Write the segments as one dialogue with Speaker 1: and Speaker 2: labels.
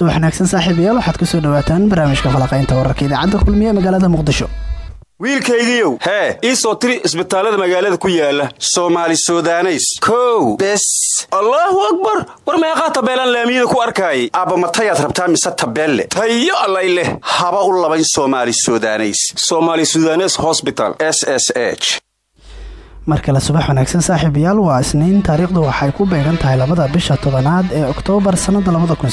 Speaker 1: subax wanaagsan saaxiibayaal waxaad ku soo dhawaataan barnaamijka falaqaynta wararka idaacadda kulmiye magaalada muqdisho.
Speaker 2: Wiilkaygiiow hee? ii soo tiri isbitaallada magaalada ku yaalla soomaali sudaneys. Kow. Bes. Allaahu akbar! War meeqaa tabeelaan laamiyada ku arkaayay abba matayaad rabtaa mise tabeelle? Tayo allay leh haba u labayn somali sudaneys. Somaali sudanes hosbital s s h
Speaker 1: mar kale subax wanaagsan saaxiibayaal waa isniin. Taariikhdu waxay ku beegan tahay labada bisha tobanaad ee oktoobar sannada labada kun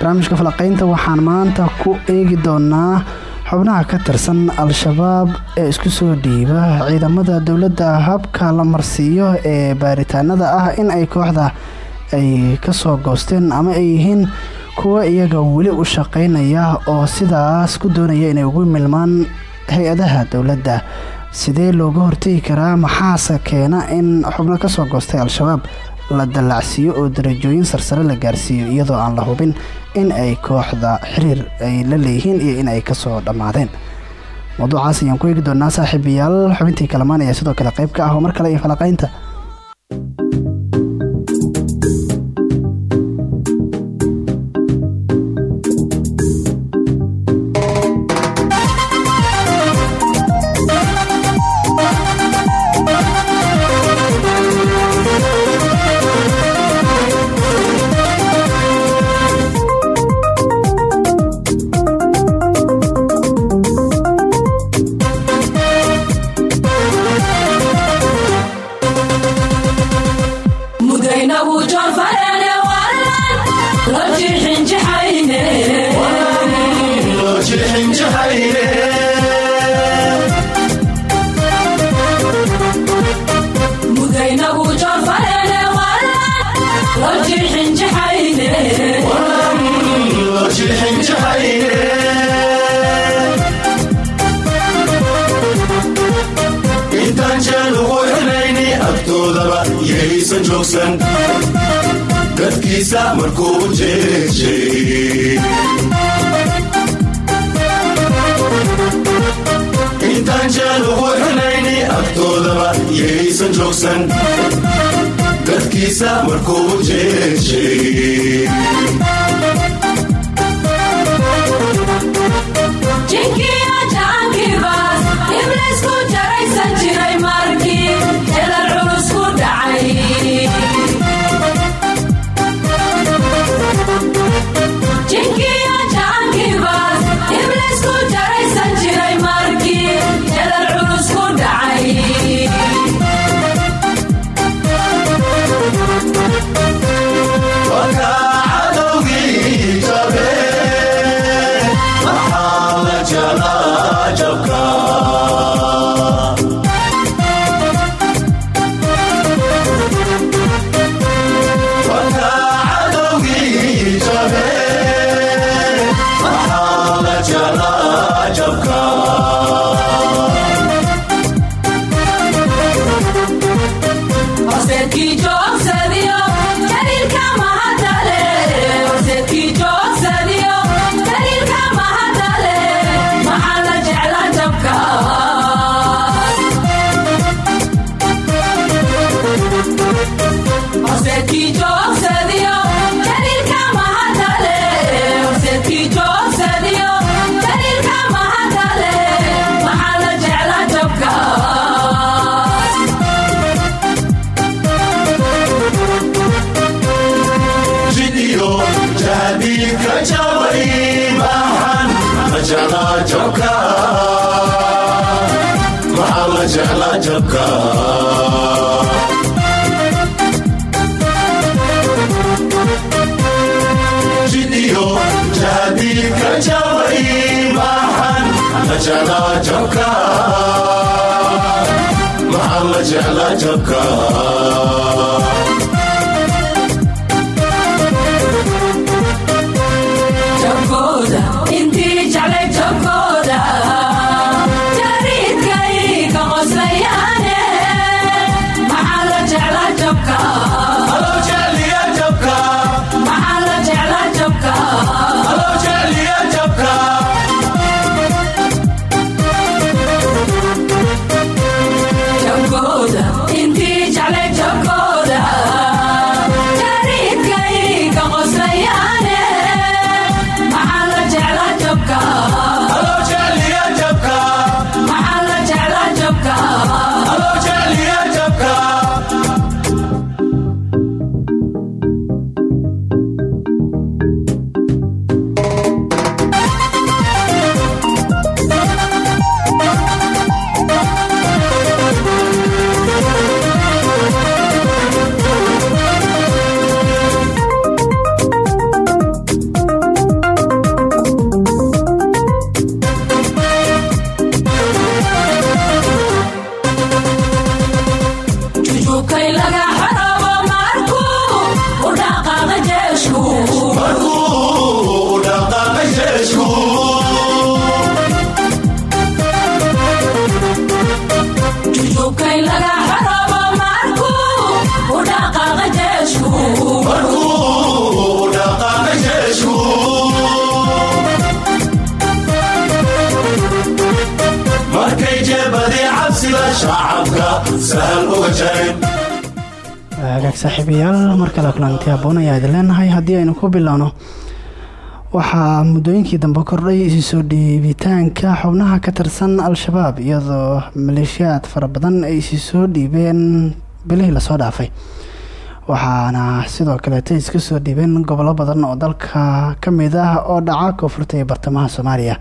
Speaker 1: barnaamijka falaqaynta waxaan maanta ku eegi doonaa xubnaha ka tirsan al-shabaab ee isku soo dhiiba ciidamada dowladda. Habka la marsiiyo ee baaritaanada ah in ay kooxda ay ka soo goosteen ama ay yihiin kuwa iyaga weli u shaqaynaya oo sidaas ku doonaya inay ugu milmaan hay'adaha dowladda sidee looga hortegi karaa maxaase keena in xubno ka soo goostay al-shabaab la dallacsiiyo oo darajooyin sarsare la gaarsiiyo iyadoo aan la hubin in ay kooxda xiriir ay la leeyihiin iyo in ay ka soo dhammaadeen? Mawduucaas ayaan ku eegi doonaa saaxiibayaal xubintii kalamaan ayaa sidoo kale qayb ka ah oo mar kale iyo falaqaynta buuqsan
Speaker 3: dadkiisa markuu jeejey intaan jeel ugu xinayni agtoodaba yaysan joogsan dadkiisa markuu
Speaker 4: jeejey Jinkiya jaankibaas, iblis ku jaray. cerquillo se dio. cajabka
Speaker 3: jiniyo jadi kajabai
Speaker 4: mahan la jecla jabka maxaa la jecla jabka
Speaker 1: hagaag saaxiibayaal mar kale kulanti aboon ayaa idin leenahay. Haddii aynu ku bilowno waxaa muddooyinkii dambe kordhay isu soo dhiibitaanka xubnaha ka tirsan al-shabaab iyadoo maleeshiyaad fara badan ay isi soo dhiibeen bilihii la soo dhaafay. Waxaana sidoo kaleeta iska soo dhiibeen gobollo badan oo dalka ka mid ah oo dhaca koonfurta bartamaha soomaaliya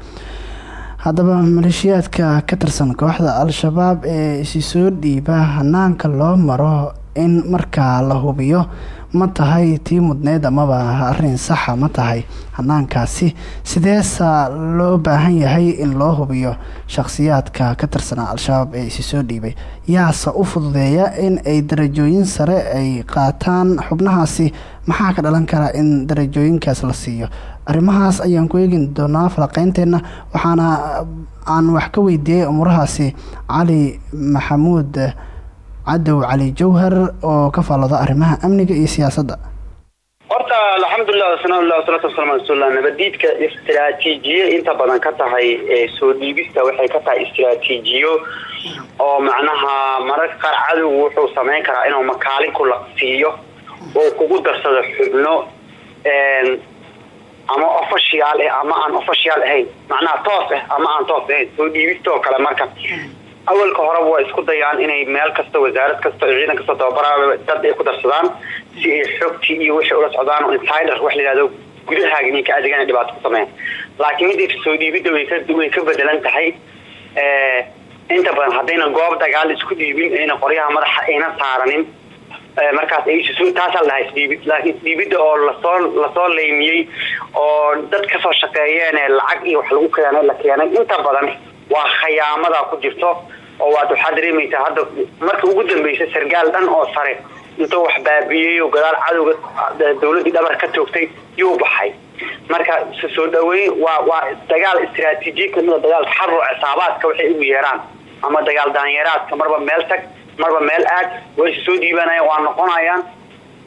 Speaker 1: haddaba maleeshiyaadka ka tirsan kooxda al-shabaab ee isi dhiiba hanaanka loo maro in markaa la hubiyo ma tahay tii mudneyd amaba arrin saxa ma tahay. Hanaankaasi sideesa loo baahan yahay in loo hubiyo shakhsiyaadka ka tirsanaa al-shabaab ee isi dhiibay. Yaase u fududeeya in ay darajooyin sare ay qaataan xubnahaasi. Maxaa ka dhalan kara in darajooyinkaas la siiyo arrimahaas ayaan ku eegi doonaa falaqeynteenna waxaana aan wax ka weydiiyey umuurahaasi cali maxamuud cadow cali jawhar oo ka faallooda arrimaha amniga iyo siyaasadda.
Speaker 5: Horta alxamdulilah wasanaalah wasalaatu wasalam ala rasuulillah. Nabadiidka istiraatiijiye inta badan ka tahay ee soo dhiibista waxay ka tahay istiraatiijiyo oo macnaha mararka qaar cadowgu wuxuu samayn karaa inuu makaalin ku laqsiiyo oo kugu darsado xubno ama official eh ama aan official ahayn. Macnaha toos ah ama aan toos ahayn. Soo dhiibista oo kale marka. Awalka horeba waa isku dayaan inay meel kasta wasaarad kasta iyo ciidan kasta tababara dad ay ku darsadaan si ay xogtii iyo wixii ula socdaan oo insider wax la yihahdo gudahaaga inay ka adeegaan dhibaato ku sameeyaan laakiin midda soo dhiibidda way ka bedelan tahay inta badan haddayna goob dagaal isku dhiibin ayna qoryaha madaxa ayna saaranin markaas ay taasaa lahaa isdhiibid laakiin isdhiibidda oo la soo la soo leymiyey oo dad ka soo shaqeeyeen ee lacag iyo wax lagu keenay la keenay. Inta badan waa khayaamada ku jirto oo waad waxaa dareemaysaa hadda marka ugu dambeysa sargaal dhan oo sare intuu wax baabiyey oo gadaal cadowga dawladdii dhabar ka toogtay yuu baxay. Marka soo dhaweyn waa waa dagaal istiraatiijiya kamida dagaalka xarro cisaabaadka waxay ugu yeeraan ama dagaal daanyeeraadka marba meel tag marba meel aad way isu soo dhiibanayaan waa noqonayaan.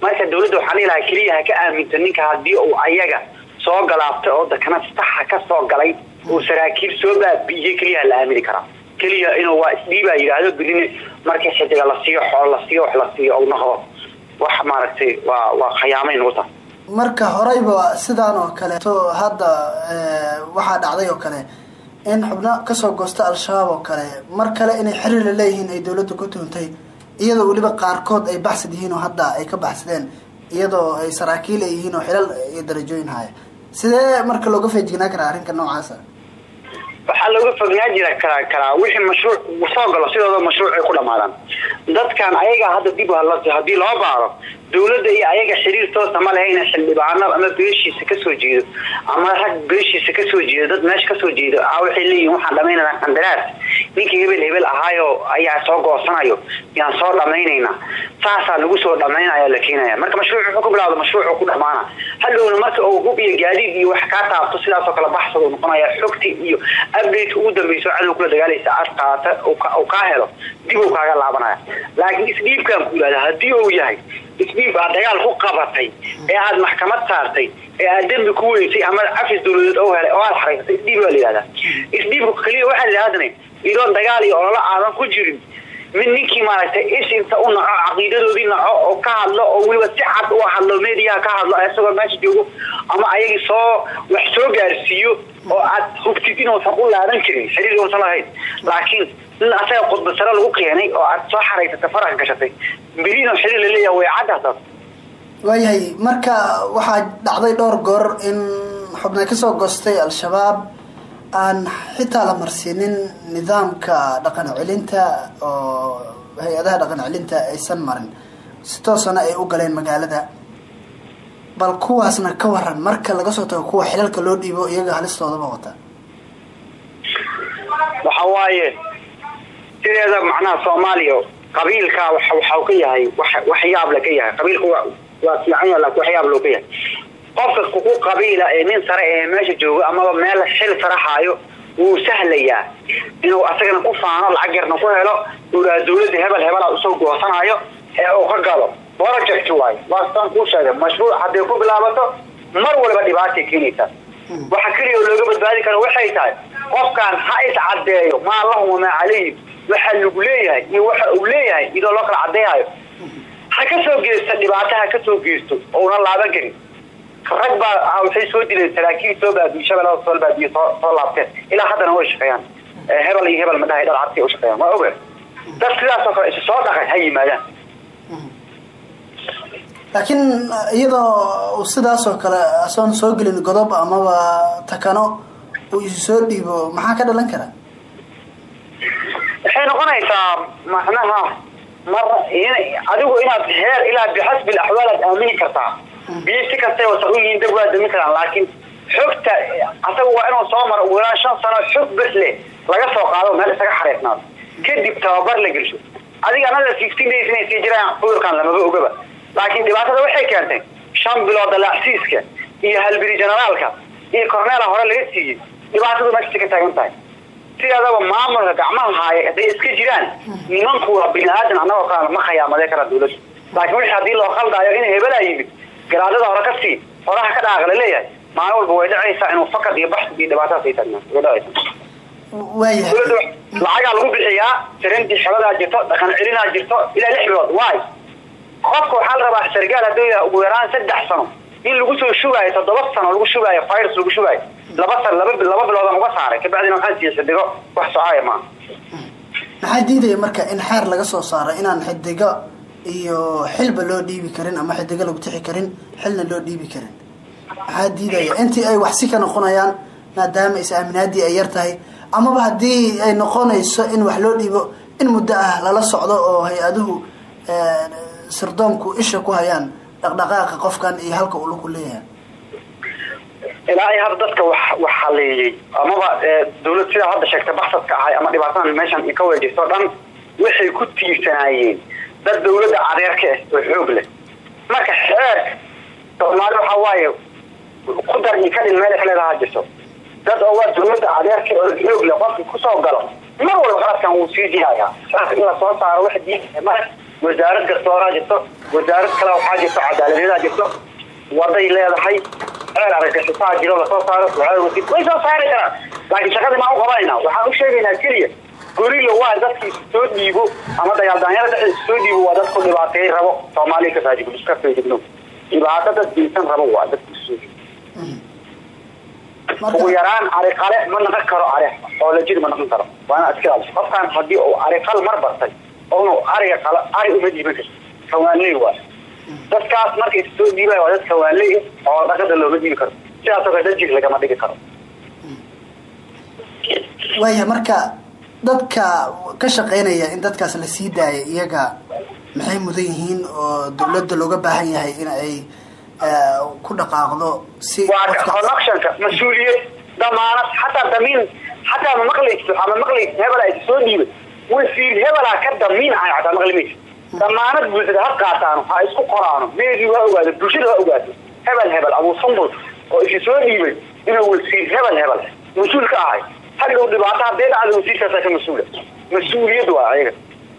Speaker 5: Marka dawladda waxaan dhihi lahaa ka aaminta ninka haddii uu ayaga soo galaabtay oo dakana saxa ka soo galay uu saraakiil soo baabi'iyey keliya la aamini karaa keliya inuu waa isdhiibaa yidhaahdo berine markii xidiga la siiyo xoolo la siiyo wax la siiyo u noqdo wax maaragtay waa waa khayaamay nagu tahay
Speaker 6: marka horeyba sidaan oo kaleeto hadda waxaa dhacday oo kale in xubno ka soo goosta al-shabaab oo kale mar kale inay xiriir la leeyihiin ay dawladda ku tuuntay iyadoo weliba qaarkood ay baxsad yihiin oo hadda ay ka baxsadeen iyadoo ay saraakiil yihiin oo xilal iyo darajooyin haya. Sidee marka looga feejignaa karaa arrinka noocaasa
Speaker 5: waxaa looga fognaa jira karaa karaa wixii mashruuc soo galo sidooda mashruuc ay ku dhamaadaan dadkan ayagaa hadda dib haddii loo baaro dowladda iyo ayaga xiriir toosa ma lahayna xildhibaano ama beeshiisa ka soo jeedo. Ama rag beeshiisa ka soo jeedo dad meesha ka soo jeedo a waxay leeyihiin waxaan dhamaynana qandaraas. Ninkii hebel hebel ahaayo ayaa soo goosanayo. Yaan soo dhamaynayna saasaa lagu soo dhamaynaya la keenaya marka mashruuc wuxuu ku bilaawda mashruucu ku dhamaana hadhowna marka uu hub iyo gaadiid iyo wax kaa taabto sidaasoo kale baxsad noqonaya xogti iyo update ugu dambeyso cadow kula dagaalaysa aad qaata uu kaa helo. Dib uu kaaga laabanaya. Laakiin isdhiibkaan ku yidhahda haddii uu yahay isdhiib aad dagaal ku qabatay ee aad maxkamad saartay ee aad dembi ku weysay ama cafis dowladeed oo helay oo aad xaraysatay isdhiib baa la yihahdaa isdhiibka keliya waxaa la yidhahdana idoon dagaal iyo ololo aadan ku jirin. Mid ninkii maaragtay is u naco caqiidadoodii naco oo ka hadlo oo weliba si cad u hadlo mediaha ka hadlo isagoo meesha joogo ama ayagii soo wax soo gaarsiiyo oo aad hubtid inuusan u laaban karin xiriir uusan lahayn. Laakiin in asaga khudbasaro lagu keenay oo aad soo xaraysatay farax gashatay. Beri inuu xiriir la leeyahay way caddaas
Speaker 1: waayahay marka waxaa dhacday dhowr goor in xubnay ka soo goostay al-shabaab aan xitaa la marsiinin nidaamka dhaqan celinta oo hay'adaha dhaqan celinta aysan marin. Si toosana ay u galeen magaalada. Bal kuwaasna ka waran marka laga soo tago kuwa xilalka loo dhiibo iyaga halistoodaba wata.
Speaker 5: Waxa waaye sideeda macnaha soomaaliya qabiilka waxau ka yahay wax yaable ka yahay. Qabiilka waa fiican yaha laakiin wax yaable ka yahay. Qofka kuku qabiila ee nin sare ee meesha jooga amaba meel xil sare haayo wuu sahlayaa inuu asagana ku faano lacag yarna ku helo uraa dawladda hebel hebela u soo goosanayo ee uu ka galo. Project waayo waa saan kuu sheegay mashruuc hadday ku bilaabato mar walba dhibaatay keenaysaa waxa keliya oo looga badbaadi karo waxay tahay qofkan ha is caddeeyo maa lahum wamaa calayhim waxa lagu leeyahay iyo waxa uu leeyahay idoo loo kala caddeeyayo ha ka soo geysta dhibaato ha ka soo geysto ouna laaban karin. Rag baa waxay soo dileen saraakiil soo baabiye shabeellada soo baabiye soo laabteen. Ilaa haddana way shaqeeyaan. Hebel iyo hebel madhahay dhal cadsi u shaqeeyaan waa oga dad sidaas oo kale isu soo dhaqay ha yimaadaan.
Speaker 1: Laakiin iyadoo uu sidaas oo kale asoon soo gelin godob amaba takano uu isu dhiibo maxaa ka dhalan kara
Speaker 5: waxay noqonaysaa macnaha mar adigu inaad heer ilaa bixasbi axwaal aad aamini kartaa. Biyo si kastay wasa u yihiin dab waa dami karaan laakiin xogta asaga waa inuu soo maro ugu sano xog bes laga soo qaado meel isaga xareysnaado kadib tababar la gelsho. Adiga anada fifteen days inay sii jiraan cudurkan lamaba ogaba. Laakiin dhibaatada waxay keentay shan bilood dalaacsiiska iyo halbiri generaalka iyo corneela hore laga siiyey dhibaatadu meesha ka taagan tahay sideedaba maamulka gacmaha haaya hadday iska jiraan nimanku waa bini aadan annagoo kale ma khayaamadee kara dawladda laakiin wixii haddii loo khaldaayo in hebelaa yimid. Garaadada hore ka sii horaha ka dhaaqa la leeyahay. Maalin walba way dhacaysaa inuu fakad iyo baxsi iyo dhibaatadaas ay dawladda lacagaa lagu bixiyaa tirintii xeladaa jirto dhaqan celinaa jirto ilaa lix bilood. Waay qofka waxaa la rabaa sargaal yahay ugu yaraan saddex sano. In lagu soo shugaayo toddoba sano lagu shugaayo virus lagu shugaayo laba biloodan uga saaray. Kabacdina waxaan siiya xidigo wax socaaya maaha
Speaker 1: maxaa diidaya marka in xeer laga soo saaro inaan xidigo iyo xilba loo dhiibi karin ama xidigo lagu tixi karin xilna loo dhiibi karin? Maxaa diidaya? Intii ay waxsi ka noqonayaan maadaama is-aaminaadii ay yar tahay amaba haddii ay noqonayso in wax loo dhiibo in muddo ah lala socdo oo hay'aduhu sirdoonku isha ku hayaan dhaqdhaqaaqa qofkan iyo halka uu laku leeyahay
Speaker 5: ilaa ay hadda dadka wax wax haleeyey amaba dawlad sidaa hadda sheegtay baxsadka ahay ama dhibaatadan meeshan ka weejirto o dhan waxay ku tiirsanaayeen dad dawladda adeerka ah oo xoog leh. Marka xeerka soomaali waxaa waaye ku dar iyo kadhin meel ka leedaha jirto dad oo waa dawladda adeerka oo xoog leh qofkii ku soo galo mar walba qaladkan wuu sii jihayaa in la soo saaro wax diin mara wasaarad gastooraa jirto wasaarad kale waxaa jirto cadaaladeedaa jirto waday leedahay. Ceel aragaxisaa jiro la soo saaro way soo saari karaan. Laakiin shaqadii maan u qabanayna waxaan u sheegaynaa keliya gorilla waa dadki isu soo dhiibo ama dagaaldaanyada dhexda isu soo dhiibo waa dadku dhibaateey rabo. Soomaaliya iska feejigno. Dhibaato dad diinsan rabo waa dadku isu soo dhiibo. Ugu yaraan ariqale ma naqon karo ari. Oo lajid ma naqon karo. Waana iska ilaaliso. Qofkan haddii uu ariqal mar bartay oonu ariga ari uma dhiiban karto waa dadkaas marka is soo dhiibaya waa dad oo dhaqada looma dhiibi karo. Sidaasoo kale dad jir lagama dhigi karo.
Speaker 1: Waayahay marka dadka ka shaqeynaya in dadkaas la sii daaya iyaga
Speaker 6: maxay mudan yihiin oo dowladda looga baahan yahay in ay eh, ku dhaqaaqdo si
Speaker 5: connectionka mas'uuliyad damaanad xataa damiin xataa ma maqlaysid waxaa ma maqlaysid hebelaa is soo dhiibay wasiir hebelaa ka damiin ahay xataa maqli maysid damaanad buuxda ha qaataano ha isku qoraano. Meedii ha ogaado bulshada ha ogaato hebel hebel abuu sambul oo isi soo dhiibay inuu wasiir hebel hebel. Mas'uul ka ahay. Hadhow dhibaato haddee dhacda wasiirkaasaa ka mas'uula mas'uuliyad waa ayaga.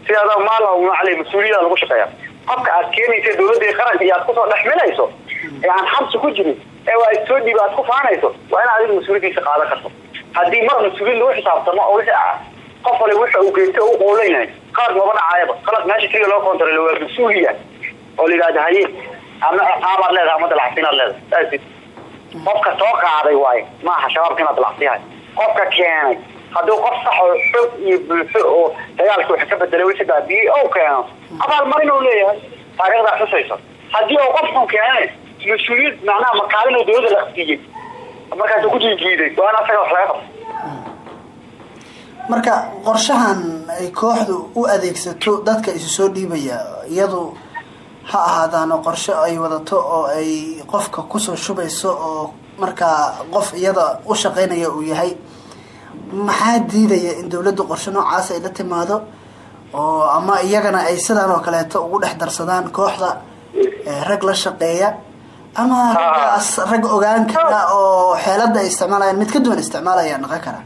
Speaker 5: Sidaada maalaha macaley mas'uuliyada lagu shaqeeya. Qofka aad keenaysa dowladda iyo qaranka iyo aad ku soo dhex milayso ee aan xabsi ku jirin ee waa is soo dhiiba aad ku faanayso waa in adiga mas'uuliyadiisa qaadan karto. Haddii mar mas'uuliyad lagu xisaabtamo oo wixii ah qof wali wixii uu geysta u qowlaynahay qalad maba dhacaayaba qalad meesha keliya loo kontrole waa mas'uuliya oo la haye ama ciqaabaad leedahay ama dalacsiinaad leedahay. It. qofka soo qaaday waaye maaha shabaabka inaad dalacsiyahay qofka keenay hadduu qof sax oo xoog iyo bulsho oo dagaalka wax ka bedelay wixii baabiyey oo keeno abaalmarin uu leeyahay. Taariikhdaa xusayso. Haddii uu qofku keenay mas'uuliyad macnaha makaalin uu dowladda laqsiiyey markaasuu ku jiijiiday waa in asaga wax laga qabto
Speaker 6: marka qorshahan ay kooxdu u adeegsato dadka isu soo dhiibaya iyadu ha ahaadaano qorshe ay wadato oo ay qofka ku soo shubayso oo markaa qof iyada u shaqaynaya uu yahay maxaa diidaya in dowladdu qorshe noocaas ay la timaado? Oo ama iyagana ay sidaan oo kaleeto ugu dhex darsadaan kooxda rag la shaqeeya ama raggaas rag ogaan kara oo xeelada ay isticmaalayaan mid ka duwan isticmaalaya noqon kara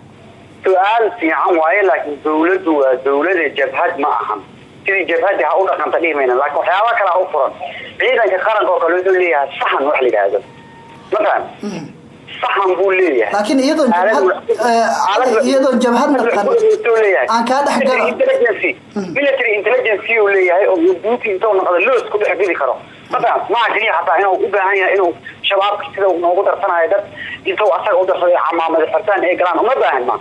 Speaker 5: su'aal fiican waaye laakiin dawladdu waa dawlada jabhad ma ahan sidii jabhadii ha u dhaqanta dhihi mayna laakiin waxyaaba kale ha u furan. Ciidanka qaranka oo kale wuxuu leeyahay sahan wax la yidhaahdo. Ma fahan sahan buu leeyahay.
Speaker 6: Laakiin iyadoon jabhad eh, jabhad aan kaa dhex
Speaker 5: military intelligence uu leeyahay oo duuti intuu noqdo loos ku dhex geli karo. Masalan maaha keliya xataa inuu u baahan yahay inuu shabaabka sida noogu darsanayo dad intuu asaga u darsaday camaamada xirtaan ee galaan uma baahan ma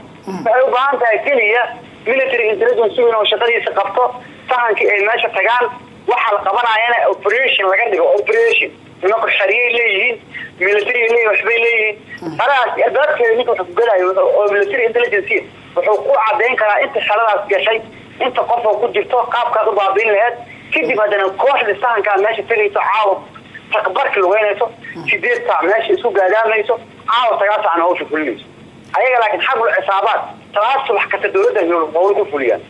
Speaker 5: waxay u baahan tahay keliya military intelligence inuu shaqadiisa qabto sahankii ay meesha tagaan waxaa la qabanayana operation laga dhigo operation. Xeriyay leeyihiin military leeyihiin waxbay leeyihiin. Halaas albaabkeeda ninka wuxuu ku gelayo wuxuu- oo military intelligence wuxuu ku cadeyn karaa inta xeradaas gashay inta qof oo ku jirto qaabkaad u baabiin laheed kadib haddana kooxda sahankaa meesha tegayso caawa takbarki lugeynayso sideed saac meesha isku gaadaamayso caawa sagaal saacna hawsha fulinayso ayaga laakiin xagul xisaabaad. Talaas subax kasta dowladda hawl ku fuliyaan.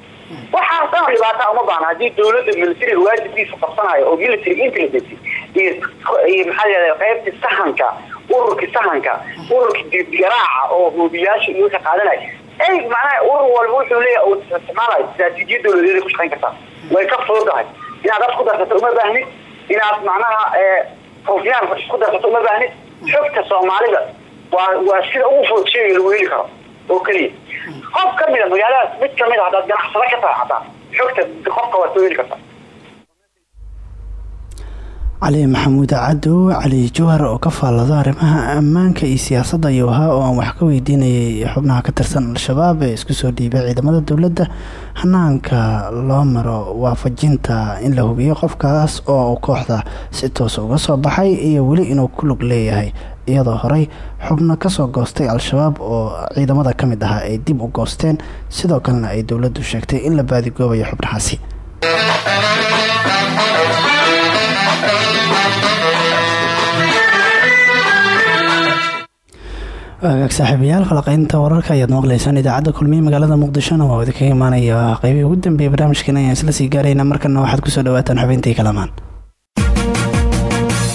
Speaker 5: Waxaas dhan dhibaataa uma baahna haddii dowladda militariga waajibkiisa qabsanayo oo military intelligence iyo maxaa qaybtii sahanka ururkii sahanka ururkii garaaca oo hubiyaasha iyo wixii qaadanaya ay macnaha urur walba wuxuu leeyahay uu isticmaalayo istiraatiijiyad dowladeed ku shaqayn kartaa way ka fududahay. Inaad dad ku darsato uma baahnid inaad macnaha rufyaan ku darsato uma baahnid xogta soomaalida waa sida ugu fudud shayga lagu heli karo oo keliya qof ka mida magaaladaas mid ka mid a haddaad ganacsado ka tahay xogta qofka waad soo heli kartaa
Speaker 1: cali maxamuud cadow cali jawhar oo ka faallado arrimaha ammaanka iyo siyaasadda ayuu ahaa oo aan wax ka weydiinayay xubnaha ka tirsan al-shabaab ee isku soo dhiibay ciidamada dowladda. Hanaanka loo maro waafajinta in la hubiyo qofkaas oo kooxda si toosa uga soo baxay iyo weli inuu ku lug leeyahay iyadoo horey xubno ka soo goostay al-shabaab oo ciidamada ka mid ahaa ay dib u goosteen sidoo kalena ay dowladdu sheegtay in la baadigoobayo xubnahaasi. Agaag saaxiibayaal falaqeynta wararka ayaad maqleysaan idaacadda kulmiye magaalada muqdishona waa idinkaga imaanaya qeybihii ugu dambeeyay barnaamijkan. Ayaan isla sii gaarayna markana waxaad ku soo dhawaataan xubintii kalamaan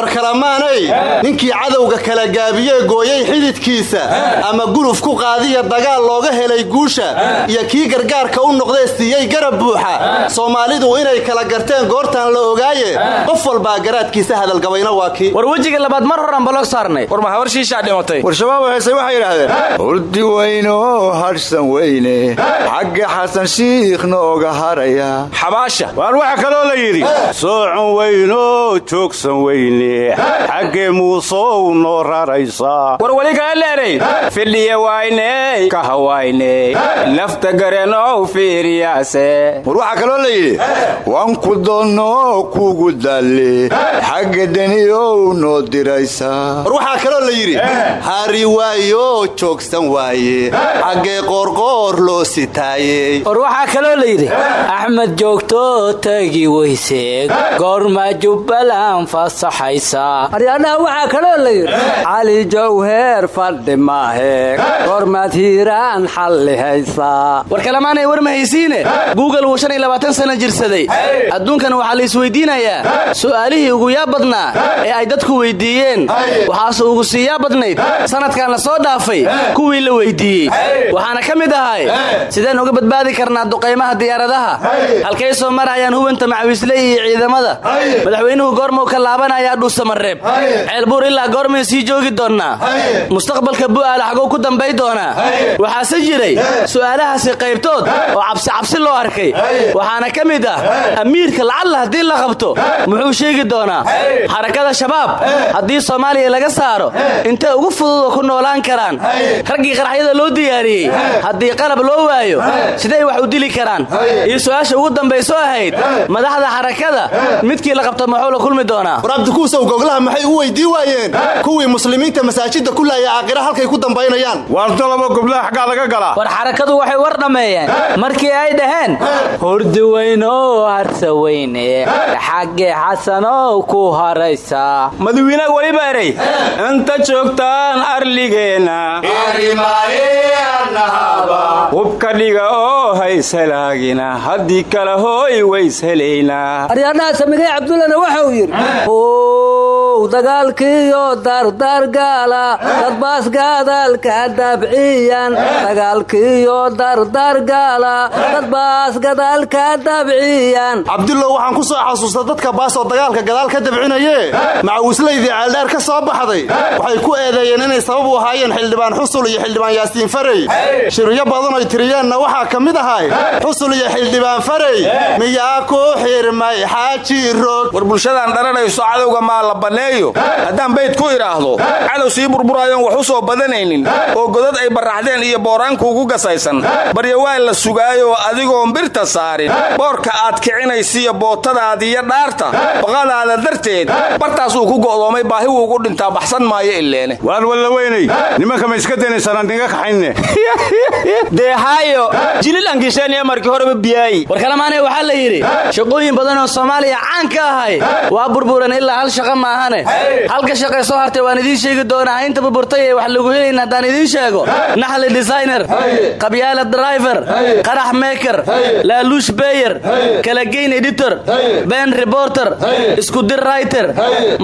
Speaker 7: war kalamaanay ninkii cadowga kala gaabiyee gooyey xididkiisa. Ama guluf ku qaadiya dagaal looga helay guusha. Iyo kii gargaarka u noqdee siiyey garab buuxa. Soomaalidu inay kala garteen goortaan la ogaaye. Qof walbaa garaadkiisa hadalgabayna waa kii.
Speaker 8: War wejiga labaad mar horan balog saarnay. War mahawar shiishaa dhimatay
Speaker 9: war shabaab heesay waxay yidhaahdeen. Hurdi weyno hadhsan weyne. Xagga xasan shiikhna oga haraya.
Speaker 8: Xabaasha.
Speaker 10: Waar waxaa kaloo la yidhi? Soocon weyno joogsan weyne xaggee muusow noo raraysaa
Speaker 8: war weli kala leeray fidhiya wayney kahawayne lafta garenow fiiriyaase.
Speaker 9: War waxaa kaloo la yidhi wanku doonno kugu dalle xagga deniyow noo diraysaa
Speaker 7: war waxaa kaloo la yidhi hari waayo joogsan waaye xaggee qoorqoor loo sitaayey
Speaker 11: war waxaa kaloo la yidhi axmed joogto tagi weyseeg goorma jubbaland fasaxaysaa aryadhaha waxaa kaloo la yidhi. Cali jawheer fadhi maaheeg goormaad hiiraan xallihaysaa
Speaker 8: war kalamaanay war ma haysiine guugal wuu shan iyo labaatan sana jirsaday. Adduunkan waxaa la isweydiinayaa su'aalihii ugu yaa badnaa ee ay dadku weyddiiyeen waxaase ugu siiyaa badnayd. Sanadkan la soo dhaafay kuwii la weyddiiyey waxaana ka mid ahay sideen uga badbaadi karnaa duqaymaha diyaaradaha? Halkay soo marayaan hubanta macawiisley iyo ciidamada madaxweynuhu goormuu ka laabanayaa dhuusamareeb ceelbuur ilaa goormayn sii joogi doonnaa mustaqbalka bu'aala xaguu ku dambay doonaa waxaase jiray su'aalahaasi qaybtood oo cabsicabsi loo arkay. Waxaana ka mid ah amiirka lacalla haddii la qabto muxuu sheegi doonaa xarakada shabaab haddii soomaaliya laga saaro intay ugu fududoo ku noolaan karaan? Raggii qaraxyada loo diyaariyey haddii qalab loo waayo siday wax u dili karaan. Iyo su'aasha ugu dambayso ahayd madaxda xarakada midkii la qabto muxuu la kulmi doonaa
Speaker 7: abdikuusow goglaha maxay u weydii waayeen? Kuwii muslimiinta masaajidda ku laaya aakhira halkay ku dambaynayaan.
Speaker 10: Waar dalabo goblaha xaggaa laga galaa
Speaker 11: war xarakadu waxay war dhammeeyeen markii ay dhaheen hurdi weynow harsa weyne xaggee xasanow ku haraysaa
Speaker 8: madawiinaha weliba eray. Inta joogtaan arligeenna. Hubka dhiga oo haysalaagina haddii kale hooy wayshelaynaa
Speaker 11: aryadhaha samigay cabdullana waxa uu yidhi ow dagaalkiiyo dardargaala dadbaasgadaalka dabciyan. Dagaalkiiyo dardargaala dadbaasgadaalka dabciyan.
Speaker 7: Cabdullow waxaan ku soo xasuusta dadka baasoo dagaalka gadaal ka dabcinaye macawislaydii ceeldheer ka soo baxday. Waxay ku eedeeyeen inay sabab u ahaayeen xildhibaan xusul iyo xildhibaan yaasiin farey. Shiryo badan oy tiriyeenna waxaa ka mid ahay xusul iyo xildhibaan farey. Miyaa ku xirmay xaaji roog?
Speaker 8: War bulshadaan dharanayso cadowga maa la banneeyo haddaan bayd ku idhaahdo cadow sii burburaayoon wax u soo badanaynin oo godad ay barraxdeen iyo booraankuugu gasaysan. Barya waa la sugaayoo adigoon birta saarin. Boorka aad kicinaysiiyo bootadaadiiyo dhaarta baqadaada darteed bartaas uu ku go'doomay baahi wuugu dhintaa baxsan maayo ileene
Speaker 10: waan walla weynay. Nimanka ma iska daynaysaan niga kaxayne
Speaker 8: deehaayo jilil ankisheeniya markii horeba biyaayi. War kalamaanay waxaa la yidhi shaqooyin badan oo soomaaliya caan ka ahay. Waa burburan ilaa hal shaqo maahane halka shaqay soo hartay waan idiin sheegi doonaa. Inta burburtay ee wax lagu helayn haddaan idiin sheego. Naxli designer qabyaala driver qarax maker laaluush beyer kalageyn editor ben reporter iskudir writer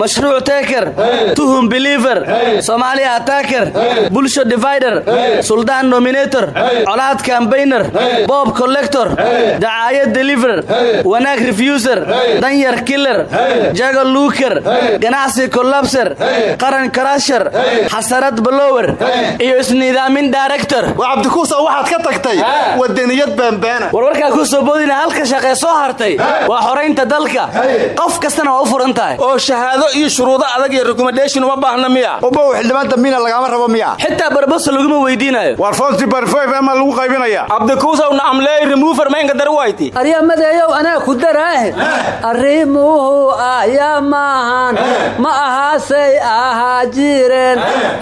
Speaker 8: mashruuc taker tuhum believer somalia attacker bulsho divider suldaan nominator colaad cambaigner bob collector dacaayad deliver wanaag refuser danyar killer jago luuker ganacsi collabser qaran karasher xasarad balower iyo isniidaamin director.
Speaker 7: Waa cabdikuusa waxaad ka tagtay wadaniyad baanbaana
Speaker 8: warwarkaa ku soo boodina halka shaqee soo hartay waa xoraynta dalka. Qof kastana waa u furan tahay oo shahaado iyo shuruudo adag iyo recommendation uma baahna miya.
Speaker 9: Ubow xildhibaan dambina lagama rabo miya.
Speaker 8: Xitaa barbasa laguma weydiinayo
Speaker 10: waar fosti barfoyf ama lagu qaybinaya
Speaker 8: cabdikuusaw nacamleey remover maynka darwayti
Speaker 11: aryamadeeyow anaa ku daraahe. Arrimuhu ayaa maahan ma ahaasay ahaa jireen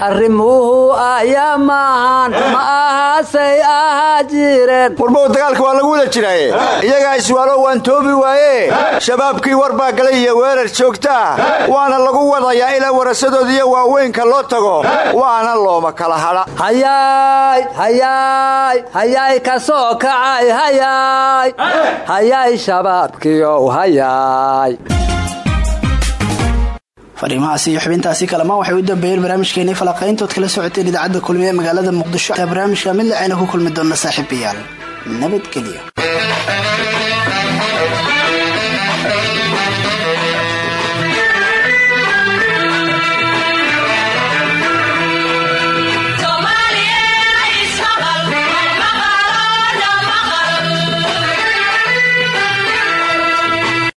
Speaker 11: arrimuhu ayaa maahan ma ahaasay ahaa jireen
Speaker 9: warbow dagaalka waa lagu wada jiraaye iyagaa iswaalo waan toobi waaye. Shabaabkii war baa galay iyo weerar joogtaa waana lagu wadayaa ilaa warasadoodiiyo waaweynka loo tago. Waana looma kala hadha
Speaker 11: hayaay hayaay hayaay ka soo kacay hayaay. Hayaay shabaabkiiow hayaay
Speaker 1: fariimahaasi iyo xubintaasi kalema waxay u dambeeyeen barnaamijkeenii falaqayntood kala socoteen idaacadda kulmiye ee magaalada muqdisho. Barnaamijka mid lacayna ku kulmi doona saaxiibayaal nabadgelyo